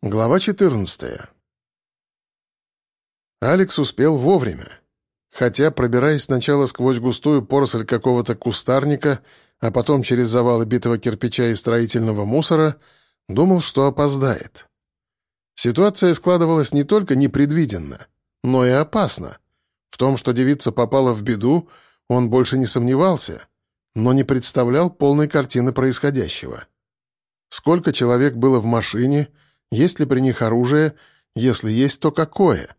Глава 14. Алекс успел вовремя. Хотя, пробираясь сначала сквозь густую поросль какого-то кустарника, а потом через завалы битого кирпича и строительного мусора, думал, что опоздает. Ситуация складывалась не только непредвиденно, но и опасно. В том, что девица попала в беду, он больше не сомневался, но не представлял полной картины происходящего. Сколько человек было в машине — есть ли при них оружие? Если есть, то какое?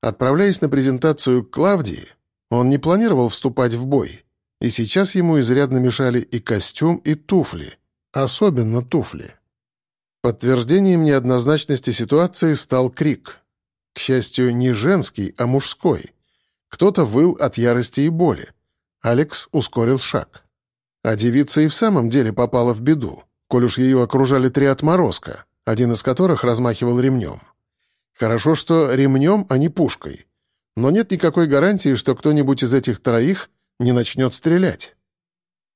Отправляясь на презентацию к Клавдии, он не планировал вступать в бой, и сейчас ему изрядно мешали и костюм, и туфли, особенно туфли. Подтверждением неоднозначности ситуации стал крик. К счастью, не женский, а мужской. Кто-то выл от ярости и боли. Алекс ускорил шаг. А девица и в самом деле попала в беду, коль уж ее окружали три отморозка один из которых размахивал ремнем. Хорошо, что ремнем, а не пушкой. Но нет никакой гарантии, что кто-нибудь из этих троих не начнет стрелять.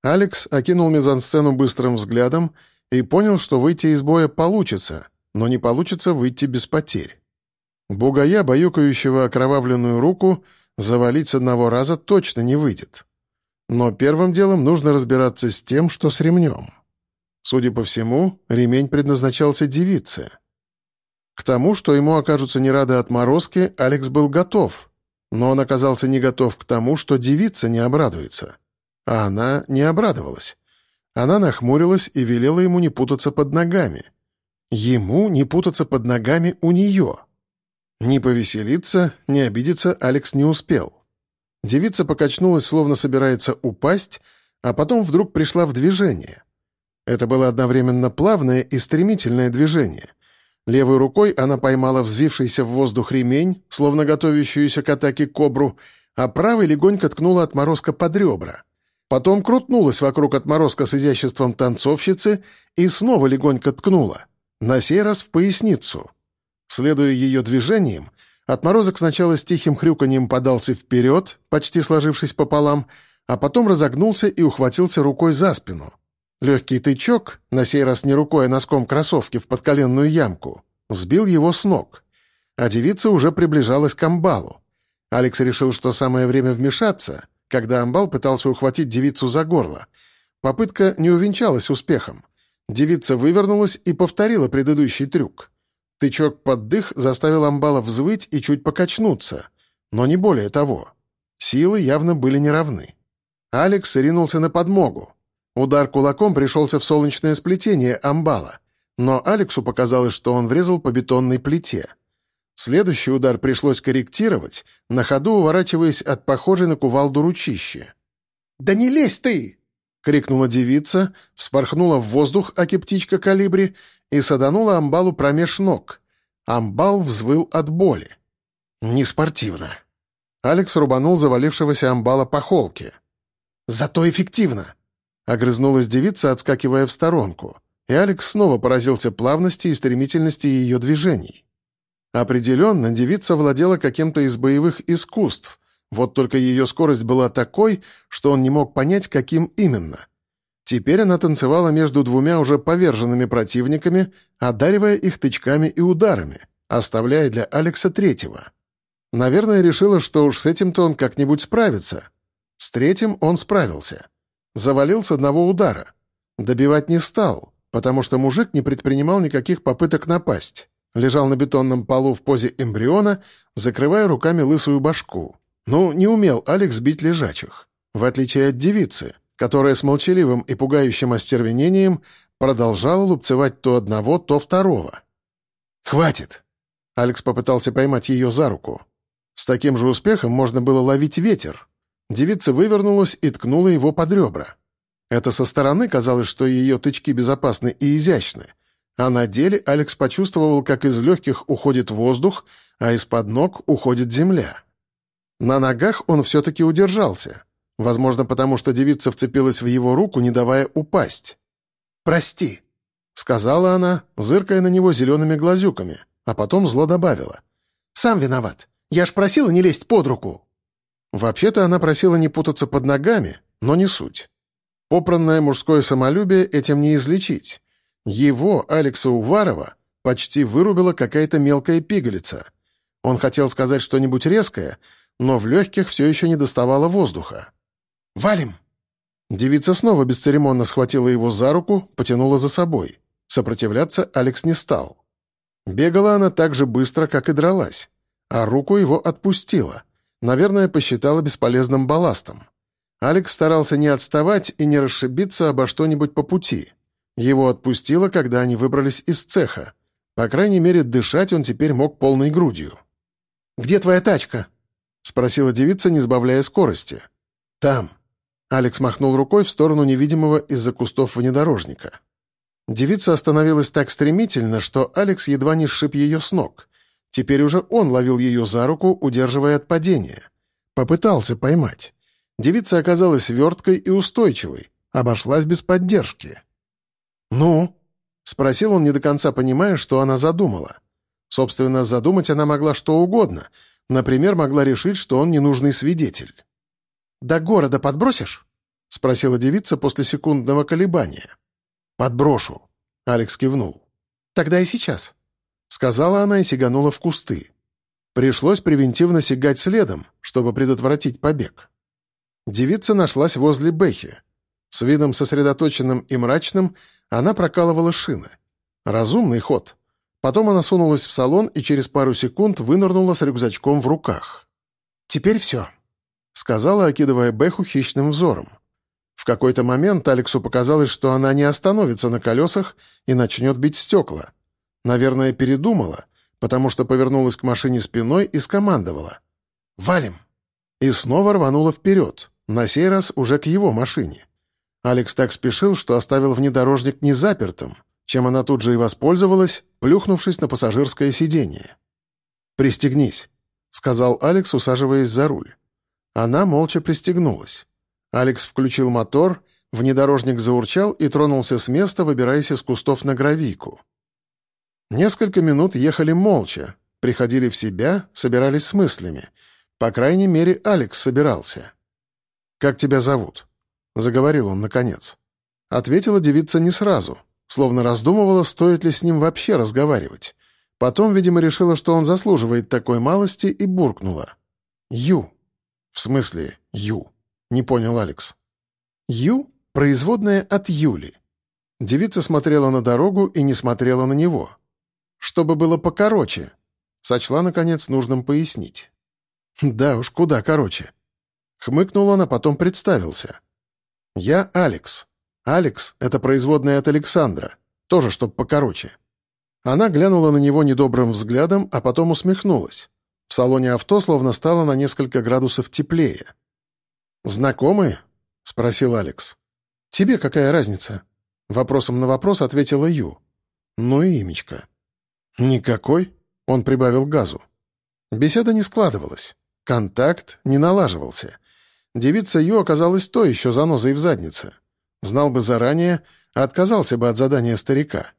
Алекс окинул мизансцену быстрым взглядом и понял, что выйти из боя получится, но не получится выйти без потерь. Бугая, баюкающего окровавленную руку, завалить с одного раза точно не выйдет. Но первым делом нужно разбираться с тем, что с ремнем. Судя по всему, ремень предназначался девице. К тому, что ему окажутся не рады отморозки, Алекс был готов, но он оказался не готов к тому, что девица не обрадуется. А она не обрадовалась. Она нахмурилась и велела ему не путаться под ногами. Ему не путаться под ногами у нее. Не повеселиться, не обидеться Алекс не успел. Девица покачнулась, словно собирается упасть, а потом вдруг пришла в движение. Это было одновременно плавное и стремительное движение. Левой рукой она поймала взвившийся в воздух ремень, словно готовящуюся к атаке кобру, а правой легонько ткнула отморозка под ребра. Потом крутнулась вокруг отморозка с изяществом танцовщицы и снова легонько ткнула, на сей раз в поясницу. Следуя ее движениям, отморозок сначала с тихим хрюканьем подался вперед, почти сложившись пополам, а потом разогнулся и ухватился рукой за спину. Легкий тычок, на сей раз не рукой, а носком кроссовки в подколенную ямку, сбил его с ног. А девица уже приближалась к амбалу. Алекс решил, что самое время вмешаться, когда амбал пытался ухватить девицу за горло. Попытка не увенчалась успехом. Девица вывернулась и повторила предыдущий трюк. Тычок под дых заставил амбала взвыть и чуть покачнуться. Но не более того. Силы явно были неравны. Алекс ринулся на подмогу. Удар кулаком пришелся в солнечное сплетение амбала, но Алексу показалось, что он врезал по бетонной плите. Следующий удар пришлось корректировать, на ходу уворачиваясь от похожей на кувалду ручищи. «Да не лезь ты!» — крикнула девица, вспорхнула в воздух, аки птичка калибри, и саданула амбалу промеж ног. Амбал взвыл от боли. «Неспортивно». Алекс рубанул завалившегося амбала по холке. «Зато эффективно!» Огрызнулась девица, отскакивая в сторонку, и Алекс снова поразился плавности и стремительности ее движений. Определенно, девица владела каким-то из боевых искусств, вот только ее скорость была такой, что он не мог понять, каким именно. Теперь она танцевала между двумя уже поверженными противниками, одаривая их тычками и ударами, оставляя для Алекса третьего. Наверное, решила, что уж с этим-то он как-нибудь справится. С третьим он справился. Завалил с одного удара. Добивать не стал, потому что мужик не предпринимал никаких попыток напасть. Лежал на бетонном полу в позе эмбриона, закрывая руками лысую башку. Ну, не умел Алекс бить лежачих. В отличие от девицы, которая с молчаливым и пугающим остервенением продолжала лупцевать то одного, то второго. «Хватит!» Алекс попытался поймать ее за руку. С таким же успехом можно было ловить ветер, Девица вывернулась и ткнула его под ребра. Это со стороны казалось, что ее тычки безопасны и изящны, а на деле Алекс почувствовал, как из легких уходит воздух, а из-под ног уходит земля. На ногах он все-таки удержался, возможно, потому что девица вцепилась в его руку, не давая упасть. «Прости», — сказала она, зыркая на него зелеными глазюками, а потом зло добавила. «Сам виноват. Я ж просила не лезть под руку». Вообще-то она просила не путаться под ногами, но не суть. Попранное мужское самолюбие этим не излечить. Его, Алекса Уварова, почти вырубила какая-то мелкая пигалица. Он хотел сказать что-нибудь резкое, но в легких все еще не доставало воздуха. «Валим!» Девица снова бесцеремонно схватила его за руку, потянула за собой. Сопротивляться Алекс не стал. Бегала она так же быстро, как и дралась, а руку его отпустила. Наверное, посчитала бесполезным балластом. Алекс старался не отставать и не расшибиться обо что-нибудь по пути. Его отпустило, когда они выбрались из цеха. По крайней мере, дышать он теперь мог полной грудью. «Где твоя тачка?» — спросила девица, не сбавляя скорости. «Там». Алекс махнул рукой в сторону невидимого из-за кустов внедорожника. Девица остановилась так стремительно, что Алекс едва не сшиб ее с ног. Теперь уже он ловил ее за руку, удерживая от падения. Попытался поймать. Девица оказалась верткой и устойчивой, обошлась без поддержки. «Ну?» — спросил он, не до конца понимая, что она задумала. Собственно, задумать она могла что угодно. Например, могла решить, что он ненужный свидетель. «До города подбросишь?» — спросила девица после секундного колебания. «Подброшу», — Алекс кивнул. «Тогда и сейчас», — сказала она и сиганула в кусты. Пришлось превентивно сигать следом, чтобы предотвратить побег. Девица нашлась возле Бэхи. С видом сосредоточенным и мрачным она прокалывала шины. Разумный ход. Потом она сунулась в салон и через пару секунд вынырнула с рюкзачком в руках. «Теперь все», — сказала, окидывая Бэху хищным взором. В какой-то момент Алексу показалось, что она не остановится на колесах и начнет бить стекла. Наверное, передумала, потому что повернулась к машине спиной и скомандовала. «Валим!» И снова рванула вперед, на сей раз уже к его машине. Алекс так спешил, что оставил внедорожник незапертым, чем она тут же и воспользовалась, плюхнувшись на пассажирское сиденье. «Пристегнись», — сказал Алекс, усаживаясь за руль. Она молча пристегнулась. Алекс включил мотор, внедорожник заурчал и тронулся с места, выбираясь из кустов на гравийку. Несколько минут ехали молча, приходили в себя, собирались с мыслями. По крайней мере, Алекс собирался. «Как тебя зовут?» — заговорил он наконец. Ответила девица не сразу, словно раздумывала, стоит ли с ним вообще разговаривать. Потом, видимо, решила, что он заслуживает такой малости, и буркнула. «Ю». «В смысле Ю?» — не понял Алекс. «Ю» — производная от Юли. Девица смотрела на дорогу и не смотрела на него. Чтобы было покороче. Сочла, наконец, нужным пояснить. «Да уж, куда короче». Хмыкнул он, а потом представился. «Я Алекс. Алекс — это производная от Александра. Тоже, чтоб покороче». Она глянула на него недобрым взглядом, а потом усмехнулась. В салоне авто словно стало на несколько градусов теплее. «Знакомые?» — спросил Алекс. «Тебе какая разница?» Вопросом на вопрос ответила Ю. «Ну и имечко». «Никакой?» — он прибавил газу. Беседа не складывалась. Контакт не налаживался. Девица Ю оказалась то еще занозой в заднице. Знал бы заранее, отказался бы от задания старика.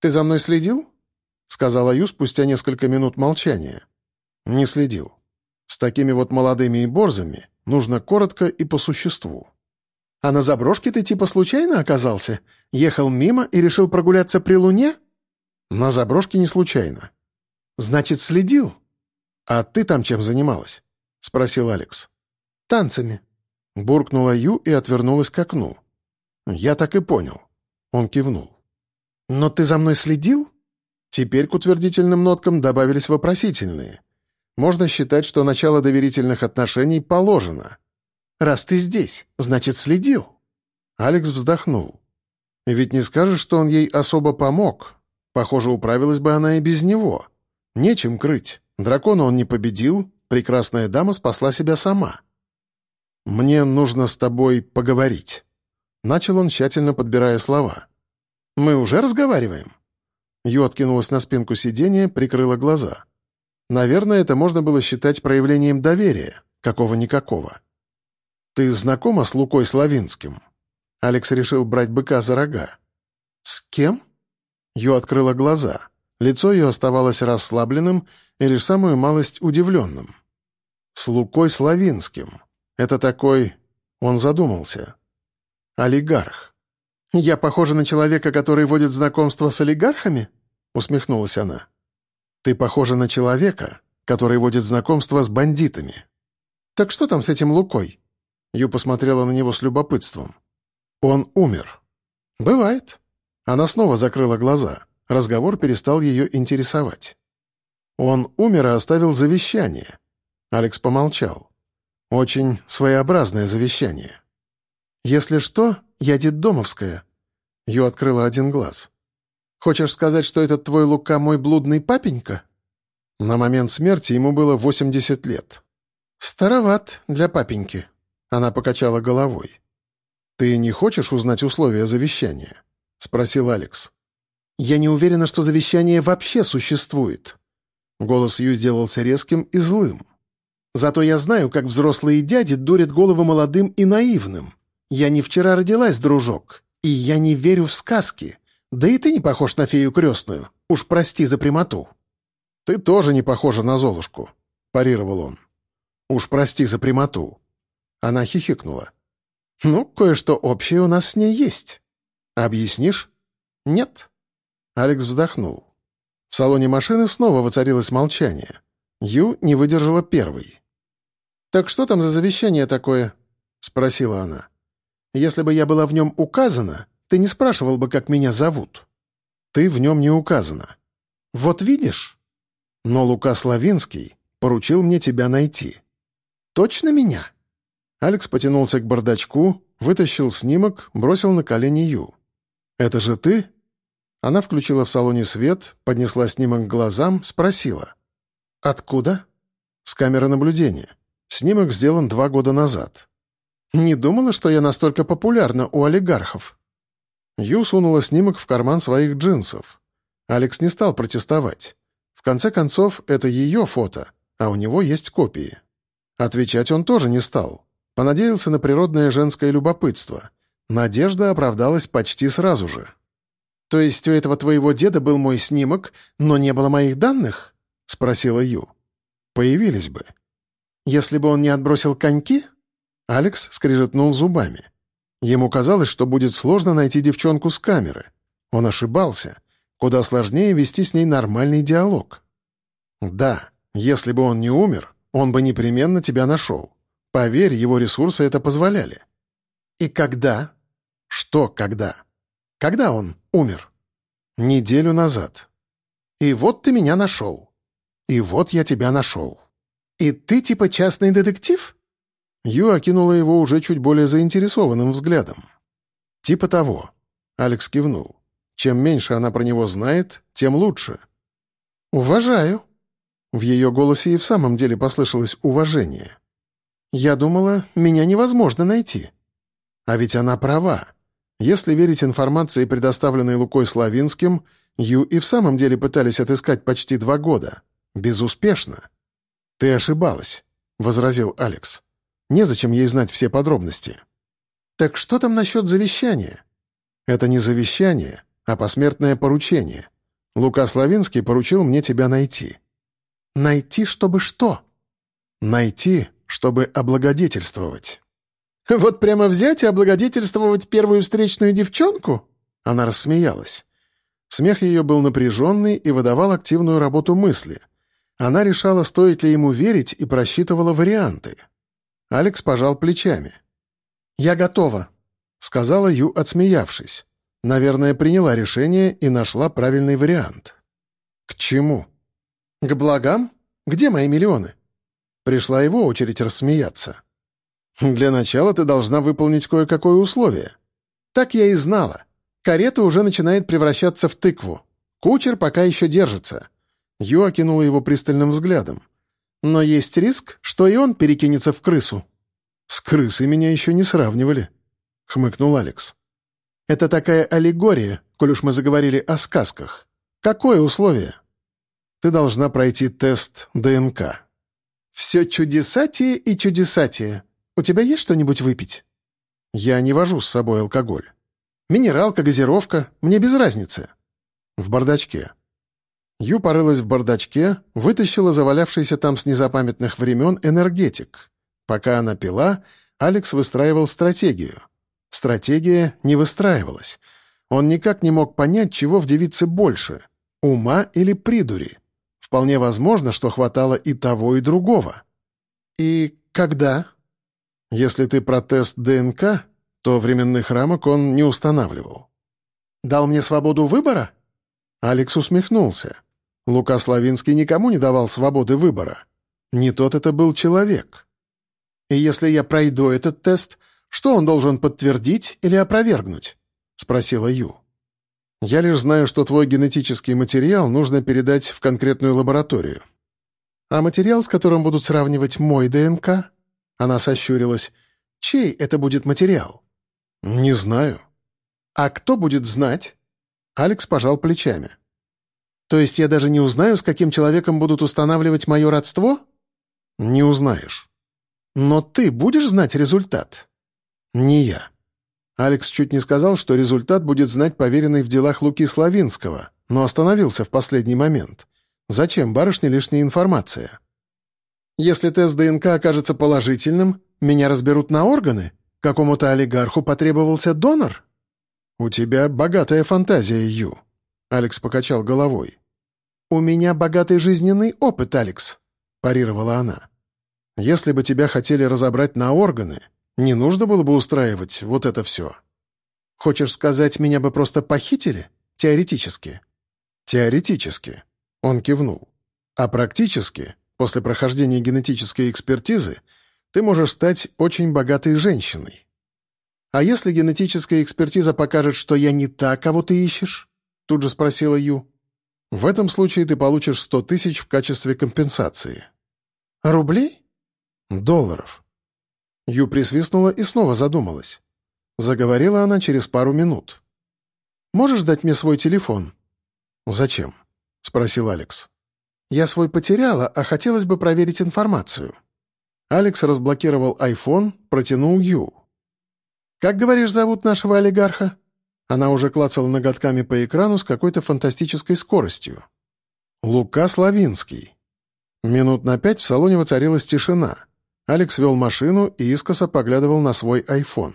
«Ты за мной следил?» — сказала Ю спустя несколько минут молчания. «Не следил. С такими вот молодыми и борзами нужно коротко и по существу». «А на заброшке ты типа случайно оказался? Ехал мимо и решил прогуляться при луне?» «На заброшке не случайно». «Значит, следил?» «А ты там чем занималась?» — спросил Алекс. «Танцами». Буркнула Ю и отвернулась к окну. «Я так и понял». Он кивнул. «Но ты за мной следил?» Теперь к утвердительным ноткам добавились вопросительные. Можно считать, что начало доверительных отношений положено. «Раз ты здесь, значит, следил». Алекс вздохнул. Ведь не скажешь, что он ей особо помог. Похоже, управилась бы она и без него. Нечем крыть. Дракона он не победил, прекрасная дама спасла себя сама. «Мне нужно с тобой поговорить». Начал он, тщательно подбирая слова. «Мы уже разговариваем?» Ю откинулась на спинку сиденья, прикрыла глаза. Наверное, это можно было считать проявлением доверия, какого-никакого. «Ты знакома с Лукой Славинским?» Алекс решил брать быка за рога. «С кем?» Ю открыла глаза. Лицо ее оставалось расслабленным и лишь самую малость удивленным. «С Лукой Славинским. Это такой...» Он задумался. «Олигарх». «Я похожа на человека, который водит знакомство с олигархами?» — усмехнулась она. «Ты похожа на человека, который водит знакомство с бандитами». «Так что там с этим Лукой?» Ю посмотрела на него с любопытством. «Он умер». «Бывает». Она снова закрыла глаза. Разговор перестал ее интересовать. «Он умер и оставил завещание». Алекс помолчал. «Очень своеобразное завещание». «Если что, я детдомовская». Ю открыла один глаз. «Хочешь сказать, что этот твой Лука мой блудный папенька?» На момент смерти ему было 80 лет. «Староват для папеньки», — она покачала головой. «Ты не хочешь узнать условия завещания?» — спросил Алекс. «Я не уверена, что завещание вообще существует». Голос Ю сделался резким и злым. «Зато я знаю, как взрослые дяди дурят голову молодым и наивным. Я не вчера родилась, дружок, и я не верю в сказки. Да и ты не похож на фею крестную. Уж прости за прямоту». «Ты тоже не похожа на Золушку», — парировал он. «Уж прости за прямоту». Она хихикнула. «Ну, кое-что общее у нас с ней есть. Объяснишь?» «Нет». Алекс вздохнул. В салоне машины снова воцарилось молчание. Ю не выдержала первой. «Так что там за завещание такое?» — спросила она. «Если бы я была в нем указана, ты не спрашивал бы, как меня зовут». «Ты в нем не указана». «Вот видишь?» «Но Лука Славинский поручил мне тебя найти». «Точно меня?» Алекс потянулся к бардачку, вытащил снимок, бросил на колени Ю. «Это же ты?» Она включила в салоне свет, поднесла снимок к глазам, спросила. «Откуда?» «С камеры наблюдения. Снимок сделан два года назад». «Не думала, что я настолько популярна у олигархов». Ю сунула снимок в карман своих джинсов. Алекс не стал протестовать. В конце концов, это ее фото, а у него есть копии. Отвечать он тоже не стал. Понадеялся на природное женское любопытство. Надежда оправдалась почти сразу же. «То есть у этого твоего деда был мой снимок, но не было моих данных?» — спросила Ю. «Появились бы». «Если бы он не отбросил коньки?» Алекс скрижетнул зубами. Ему казалось, что будет сложно найти девчонку с камеры. Он ошибался. Куда сложнее вести с ней нормальный диалог. «Да, если бы он не умер, он бы непременно тебя нашел. Поверь, его ресурсы это позволяли. И когда? Что когда? Когда он умер? Неделю назад. И вот ты меня нашел. И вот я тебя нашел. И ты типа частный детектив? Ю окинула его уже чуть более заинтересованным взглядом. Типа того. Алекс кивнул. Чем меньше она про него знает, тем лучше. «Уважаю». В ее голосе и в самом деле послышалось уважение. Я думала, меня невозможно найти. А ведь она права. Если верить информации, предоставленной Лукой Славинским, Ю и в самом деле пытались отыскать почти два года. Безуспешно. «Ты ошибалась», — возразил Алекс. «Незачем ей знать все подробности». «Так что там насчет завещания?» «Это не завещание, а посмертное поручение. Лука Славинский поручил мне тебя найти». «Найти, чтобы что?» «Найти, чтобы облагодетельствовать». «Вот прямо взять и облагодетельствовать первую встречную девчонку?» Она рассмеялась. Смех ее был напряженный и выдавал активную работу мысли. Она решала, стоит ли ему верить, и просчитывала варианты. Алекс пожал плечами. «Я готова», — сказала Ю, отсмеявшись. Наверное, приняла решение и нашла правильный вариант. «К чему?» «К благам? Где мои миллионы?» Пришла его очередь рассмеяться. «Для начала ты должна выполнить кое-какое условие». «Так я и знала. Карета уже начинает превращаться в тыкву. Кучер пока еще держится». Ю окинула его пристальным взглядом. «Но есть риск, что и он перекинется в крысу». «С крысой меня еще не сравнивали», — хмыкнул Алекс. «Это такая аллегория, коль уж мы заговорили о сказках. Какое условие?» «Ты должна пройти тест ДНК». «Все чудесатие и чудесатие. У тебя есть что-нибудь выпить?» «Я не вожу с собой алкоголь». «Минералка, газировка, мне без разницы». «В бардачке». Ю порылась в бардачке, вытащила завалявшийся там с незапамятных времен энергетик. Пока она пила, Алекс выстраивал стратегию. Стратегия не выстраивалась. Он никак не мог понять, чего в девице больше — Ума или придури? Вполне возможно, что хватало и того, и другого. И когда? Если ты про тест ДНК, то временных рамок он не устанавливал. Дал мне свободу выбора? Алекс усмехнулся. Лука Славинский никому не давал свободы выбора. Не тот это был человек. И если я пройду этот тест, что он должен подтвердить или опровергнуть? Спросила Ю. Я лишь знаю, что твой генетический материал нужно передать в конкретную лабораторию. А материал, с которым будут сравнивать мой ДНК? Она сощурилась. Чей это будет материал? Не знаю. А кто будет знать? Алекс пожал плечами. То есть я даже не узнаю, с каким человеком будут устанавливать мое родство? Не узнаешь. Но ты будешь знать результат? Не я. Алекс чуть не сказал, что результат будет знать поверенный в делах Луки Славинского, но остановился в последний момент. Зачем барышне лишняя информация? Если тест ДНК окажется положительным, меня разберут на органы? Какому-то олигарху потребовался донор? У тебя богатая фантазия, Ю. Алекс покачал головой. «У меня богатый жизненный опыт, Алекс», — парировала она. «Если бы тебя хотели разобрать на органы, не нужно было бы устраивать вот это все. Хочешь сказать, меня бы просто похитили? Теоретически. Теоретически. Он кивнул. А практически, после прохождения генетической экспертизы, ты можешь стать очень богатой женщиной. А если генетическая экспертиза покажет, что я не та, кого ты ищешь? Тут же спросила Ю. В этом случае ты получишь сто тысяч в качестве компенсации. Рублей? Долларов. Ю присвистнула и снова задумалась. Заговорила она через пару минут. «Можешь дать мне свой телефон?» «Зачем?» — спросил Алекс. «Я свой потеряла, а хотелось бы проверить информацию». Алекс разблокировал iPhone, протянул Ю. «Как, говоришь, зовут нашего олигарха?» Она уже клацала ноготками по экрану с какой-то фантастической скоростью. «Лука Славинский». Минут на пять в салоне воцарилась тишина — Алекс вел машину и искоса поглядывал на свой iPhone.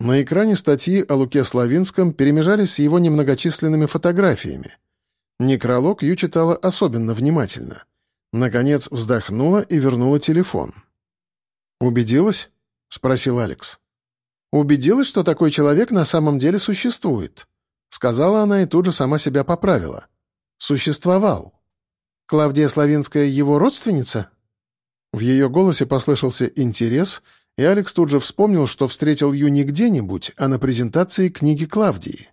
На экране статьи о Луке Славинском перемежались с его немногочисленными фотографиями. Некролог Ю читала особенно внимательно. Наконец вздохнула и вернула телефон. «Убедилась?» — спросил Алекс. «Убедилась, что такой человек на самом деле существует», — сказала она и тут же сама себя поправила. «Существовал. Клавдия Славинская его родственница?» В ее голосе послышался интерес, и Алекс тут же вспомнил, что встретил Ю не где-нибудь, а на презентации книги Клавдии.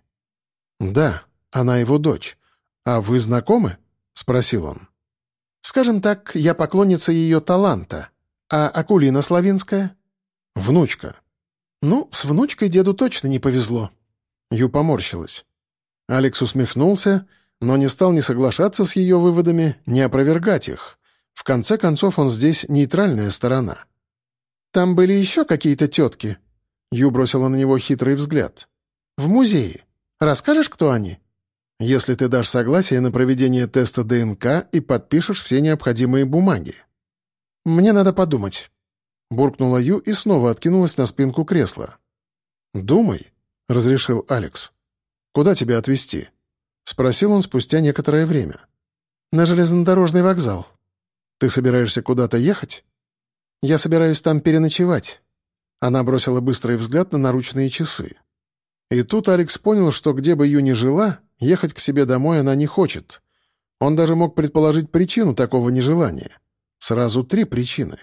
«Да, она его дочь. А вы знакомы?» — спросил он. «Скажем так, я поклонница ее таланта. А Акулина Славинская?» «Внучка». «Ну, с внучкой деду точно не повезло». Ю поморщилась. Алекс усмехнулся, но не стал ни соглашаться с ее выводами, ни опровергать их. В конце концов, он здесь нейтральная сторона. «Там были еще какие-то тетки?» Ю бросила на него хитрый взгляд. «В музее. Расскажешь, кто они?» «Если ты дашь согласие на проведение теста ДНК и подпишешь все необходимые бумаги». «Мне надо подумать», — буркнула Ю и снова откинулась на спинку кресла. «Думай», — разрешил Алекс. «Куда тебя отвезти?» — спросил он спустя некоторое время. «На железнодорожный вокзал», ты собираешься куда-то ехать? Я собираюсь там переночевать. Она бросила быстрый взгляд на наручные часы. И тут Алекс понял, что где бы Ю ни жила, ехать к себе домой она не хочет. Он даже мог предположить причину такого нежелания. Сразу три причины.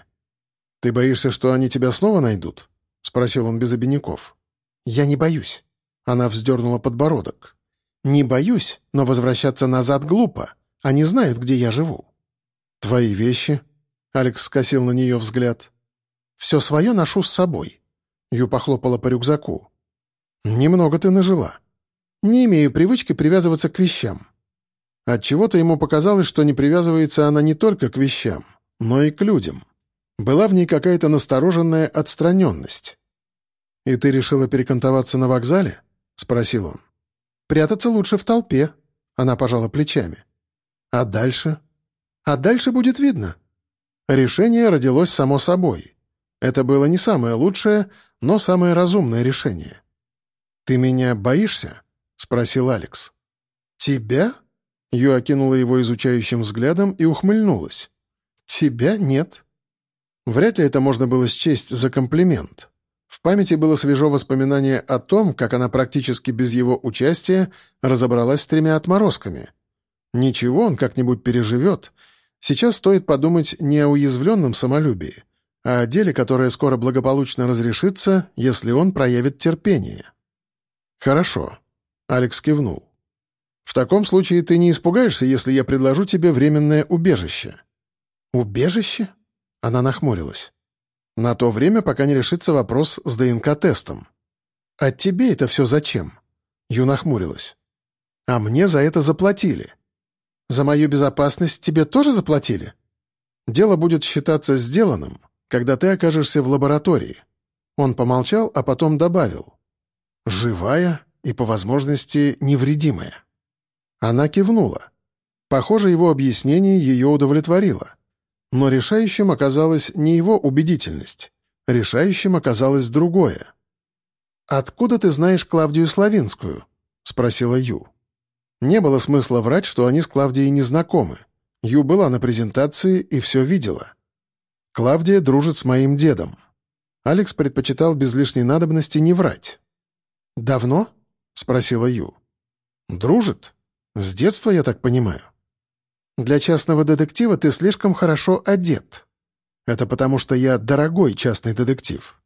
«Ты боишься, что они тебя снова найдут?» — спросил он без обиняков. «Я не боюсь». Она вздернула подбородок. «Не боюсь, но возвращаться назад глупо. Они знают, где я живу». «Твои вещи?» — Алекс скосил на нее взгляд. «Все свое ношу с собой». Ю похлопала по рюкзаку. «Немного ты нажила». «Не имею привычки привязываться к вещам». Отчего-то ему показалось, что не привязывается она не только к вещам, но и к людям. Была в ней какая-то настороженная отстраненность. «И ты решила перекантоваться на вокзале?» — спросил он. «Прятаться лучше в толпе», — она пожала плечами. «А дальше?» А дальше будет видно. Решение родилось само собой. Это было не самое лучшее, но самое разумное решение. «Ты меня боишься?» — спросил Алекс. «Тебя?» Ю окинула его изучающим взглядом и ухмыльнулась. «Тебя нет». Вряд ли это можно было счесть за комплимент. В памяти было свежо воспоминание о том, как она практически без его участия разобралась с тремя отморозками. Ничего, он как-нибудь переживет. Сейчас стоит подумать не о уязвленном самолюбии, а о деле, которое скоро благополучно разрешится, если он проявит терпение. «Хорошо», — Алекс кивнул. «В таком случае ты не испугаешься, если я предложу тебе временное убежище?» «Убежище?» — она нахмурилась. «На то время, пока не решится вопрос с ДНК-тестом». «А тебе это все зачем?» — Ю нахмурилась. «А мне за это заплатили». «За мою безопасность тебе тоже заплатили?» «Дело будет считаться сделанным, когда ты окажешься в лаборатории». Он помолчал, а потом добавил. «Живая и, по возможности, невредимая». Она кивнула. Похоже, его объяснение ее удовлетворило. Но решающим оказалась не его убедительность. Решающим оказалось другое. «Откуда ты знаешь Клавдию Славинскую?» — спросила Ю. Не было смысла врать, что они с Клавдией не знакомы. Ю была на презентации и все видела. Клавдия дружит с моим дедом. Алекс предпочитал без лишней надобности не врать. «Давно?» — спросила Ю. «Дружит? С детства, я так понимаю». «Для частного детектива ты слишком хорошо одет. Это потому, что я дорогой частный детектив».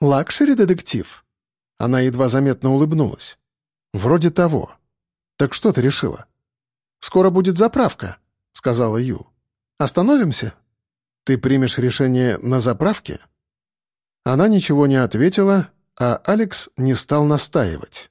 «Лакшери-детектив?» Она едва заметно улыбнулась. «Вроде того. Так что ты решила?» «Скоро будет заправка», — сказала Ю. «Остановимся?» «Ты примешь решение на заправке?» Она ничего не ответила, а Алекс не стал настаивать.